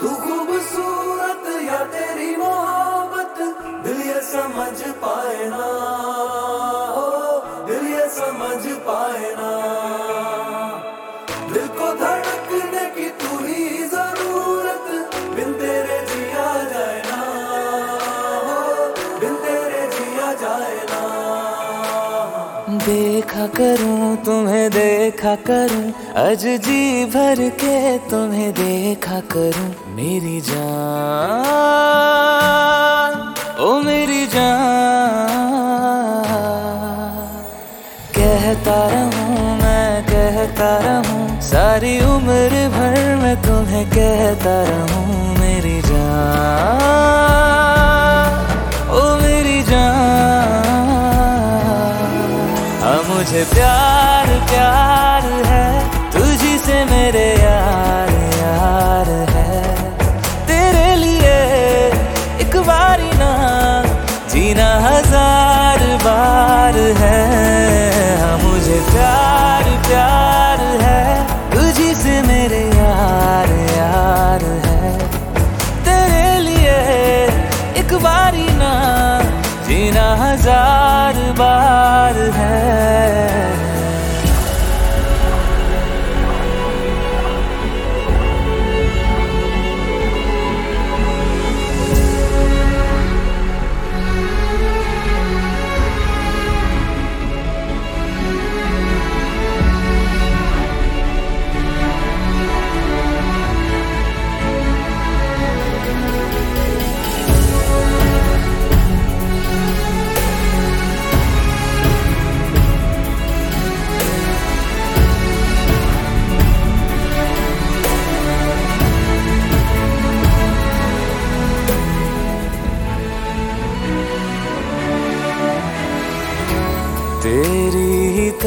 Tu देखा करूँ, तुम्हें देखा करूँ अज जी भर के तुम्हें देखा करूँ। मेरी जान, ओ मेरी जान। कहता रहूँ, मैं कहता रहूँ, सारी उम्र भर मैं तुम्हें कहता रहूँ, मेरी जान। मुझे प्यार प्यार है। तुझी से मेरे यार यार है। तेरे लिए एक बारी ना जीना हज़ार बार है। हाँ मुझे प्यार प्यार है। तुझी से मेरे यार यार है। तेरे लिए एक बारी ना जीना हज़ार बार है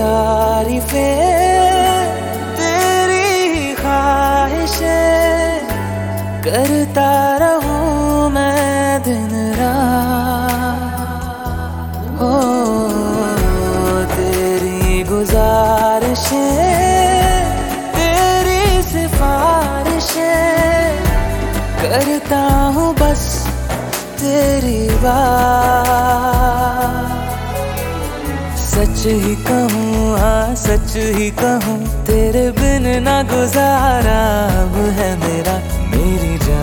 तारीफें, तेरी ख्वाहिशें करता रहूँ मैं दिन रात। ओ, तेरी गुजारिशें, तेरी सिफारिशें करता हूँ बस तेरी बात। सच ही कहूँ हाँ सच ही कहूँ, तेरे बिन ना गुजारा अब है मेरा, मेरी जान,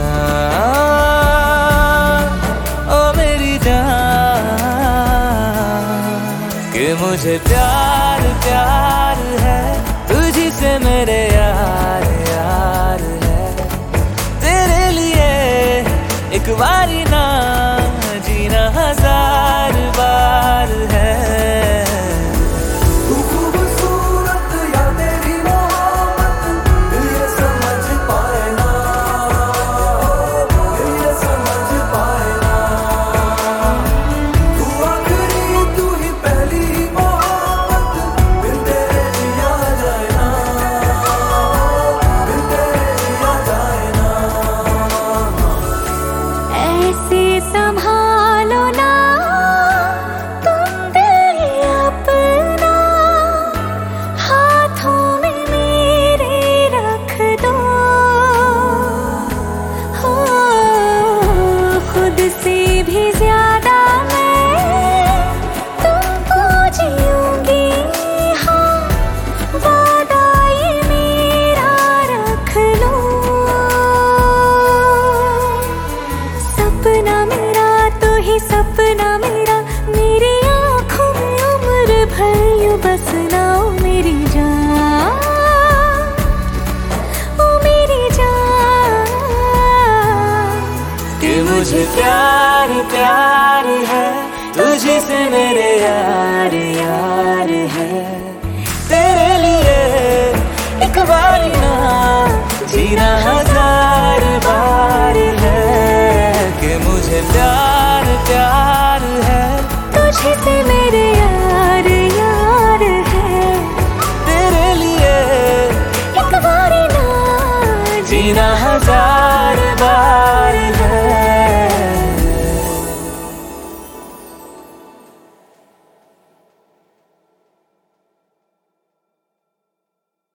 ओ मेरी जान। कि मुझे प्यार प्यार है तुझी से मेरे यार यार। ओ मेरी जान। मुझे प्यार प्यार है, तुझी से मेरे यार यार है। तेरे लिए एक बारी ना जीना